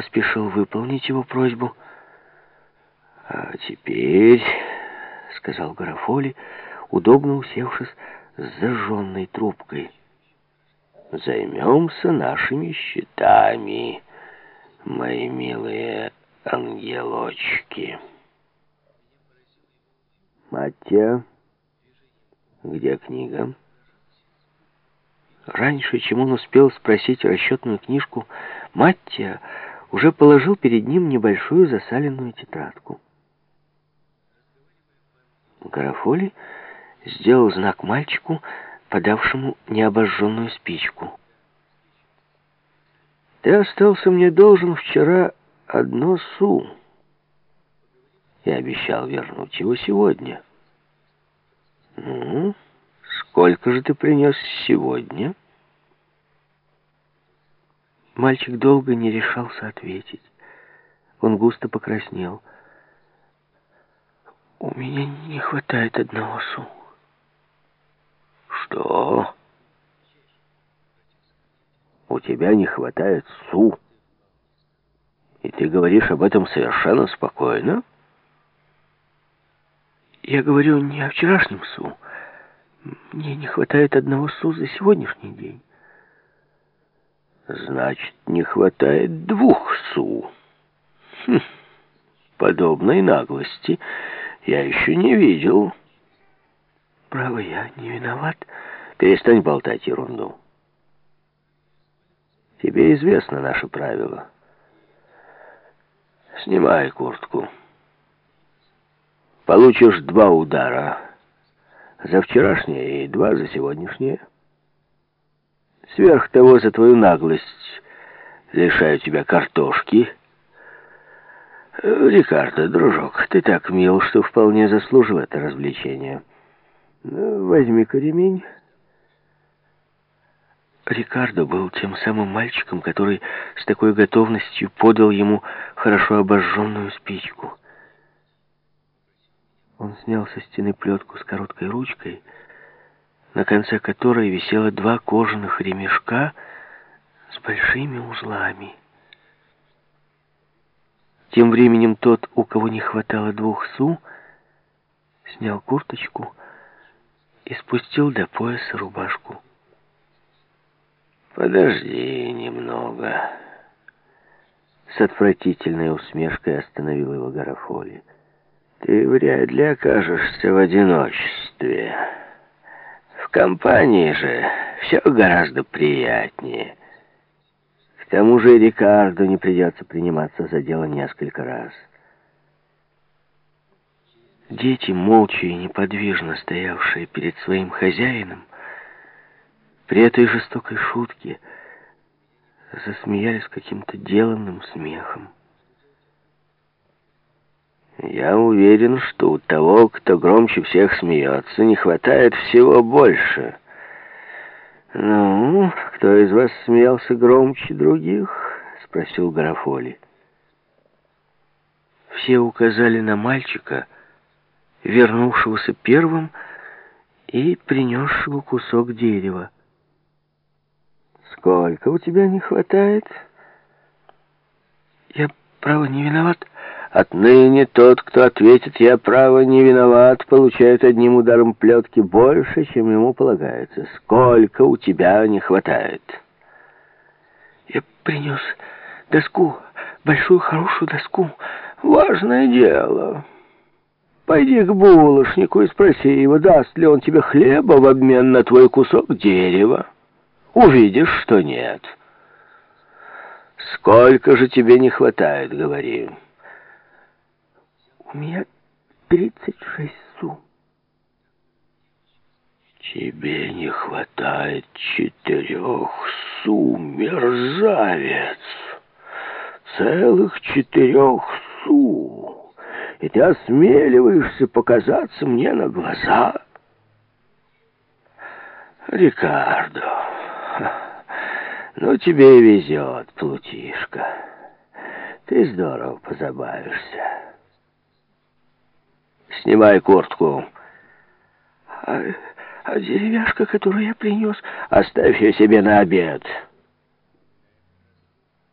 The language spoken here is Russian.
поспешил выполнить его просьбу. «А теперь...» — сказал Гарафоли, удобно усевшись с зажженной трубкой. «Займемся нашими счетами, мои милые ангелочки». «Маття, где книга?» Раньше, чем он успел спросить расчетную книжку, Маттия уже положил перед ним небольшую засаленную тетрадку. Гарафоли сделал знак мальчику, подавшему необожженную спичку. «Ты остался мне должен вчера одно су. Я обещал вернуть его сегодня». «Ну, сколько же ты принес сегодня?» Мальчик долго не решался ответить. Он густо покраснел. «У меня не хватает одного су». «Что? У тебя не хватает су? И ты говоришь об этом совершенно спокойно?» «Я говорю не о вчерашнем су. Мне не хватает одного су за сегодняшний день». Значит, не хватает двух су. Хм, подобной наглости я еще не видел. Право, я не виноват. Перестань болтать ерунду. Тебе известно наше правило. Снимай куртку. Получишь два удара. За вчерашнее и два за сегодняшнее. Сверх того, за твою наглость лишаю тебя картошки. Рикардо, дружок, ты так мил, что вполне заслужил это развлечение. Ну, возьми-ка ремень. Рикардо был тем самым мальчиком, который с такой готовностью подал ему хорошо обожженную спичку. Он снял со стены плетку с короткой ручкой на конце которой висело два кожаных ремешка с большими узлами. Тем временем тот, у кого не хватало двух су, снял курточку и спустил до пояса рубашку. «Подожди немного». С отвратительной усмешкой остановил его Гарафоли. «Ты вряд ли окажешься в одиночестве». Компании же все гораздо приятнее. К тому же Рикарду не придется приниматься за дело несколько раз. Дети, молча и неподвижно стоявшие перед своим хозяином, при этой жестокой шутке засмеялись каким-то деланным смехом. Я уверен, что у того, кто громче всех смеется, не хватает всего больше. Ну, кто из вас смеялся громче других? Спросил Гарафоли. Все указали на мальчика, вернувшегося первым и принесшего кусок дерева. «Сколько у тебя не хватает?» «Я, право, не виноват», Отныне тот, кто ответит «я право не виноват», получает одним ударом плетки больше, чем ему полагается. Сколько у тебя не хватает? Я принес доску, большую хорошую доску. Важное дело. Пойди к булочнику и спроси его, даст ли он тебе хлеба в обмен на твой кусок дерева. Увидишь, что нет. Сколько же тебе не хватает, говори. У меня тридцать шесть су. Тебе не хватает четырех су, мерзавец. Целых четырех су. И ты осмеливаешься показаться мне на глаза. Рикардо, ну тебе везет, плутишка. Ты здорово позабавишься. Снимай куртку. А, а деревяшка, которую я принес, оставь ее себе на обед.